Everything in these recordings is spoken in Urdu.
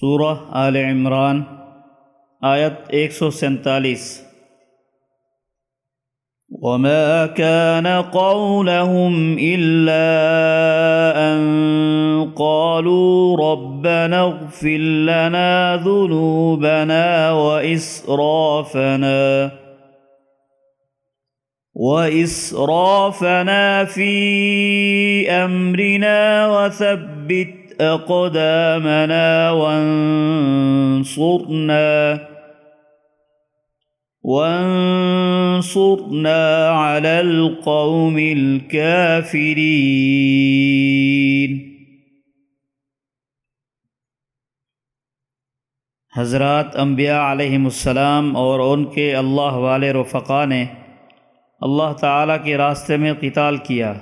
سورہ آل عمران، آیت ایک سو سینتالیس۔ وما كان قولهم إلا أن قالوا ربنا اغفر لنا ذنوبنا وإسرافنا وإسرافنا في أمرنا وثبت أقدامنا وانصرنا وانصرنا على القوم الكافرين. حضرات انبیاء علیہم السلام اور ان کے اللہ والے رفقا نے اللہ تعالیٰ کے راستے میں قتال کیا۔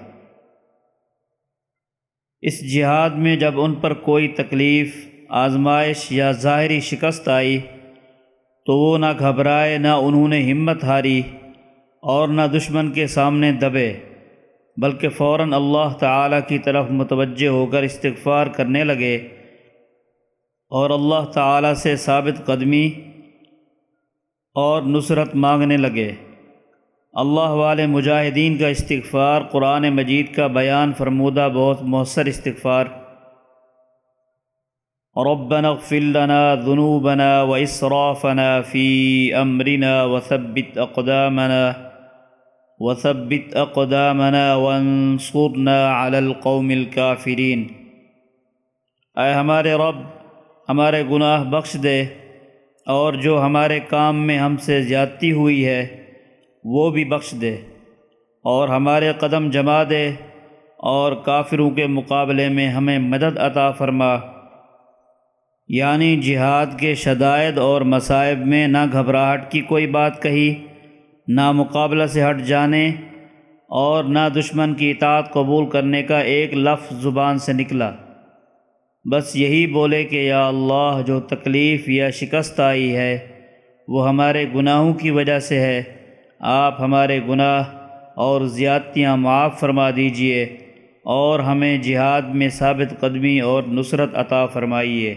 اس جہاد میں جب ان پر کوئی تکلیف، آزمائش یا ظاہری شکست آئی، تو وہ نہ گھبرائے، نہ انہوں نے ہمت ہاری اور نہ دشمن کے سامنے دبے، بلکہ فوراً اللہ تعالیٰ کی طرف متوجہ ہو کر استغفار کرنے لگے اور اللہ تعالیٰ سے ثابت قدمی اور نصرت مانگنے لگے۔ اللہ والے مجاہدین کا استغفار، قرآن مجید کا بیان فرمودہ بہت مؤثر استغفار۔ ربنا اغفر لنا ذنوبنا واسرافنا في امرنا وثبت اقدامنا وثبت اقدامنا وانصرنا على القوم الكافرين اے ہمارے رب، ہمارے گناہ بخش دے اور جو ہمارے کام میں ہم سے زیادتی ہوئی ہے وہ بھی بخش دے اور ہمارے قدم جما دے اور کافروں کے مقابلے میں ہمیں مدد عطا فرما۔ یعنی جہاد کے شدائد اور مصائب میں نہ گھبراہٹ کی کوئی بات کہی، نہ مقابلہ سے ہٹ جانے اور نہ دشمن کی اطاعت قبول کرنے کا ایک لفظ زبان سے نکلا۔ بس یہی بولے کہ یا اللہ، جو تکلیف یا شکست آئی ہے، وہ ہمارے گناہوں کی وجہ سے ہے۔ آپ ہمارے گناہ اور زیادتیاں معاف فرما دیجیے اور ہمیں جہاد میں ثابت قدمی اور نصرت عطا فرمائیے۔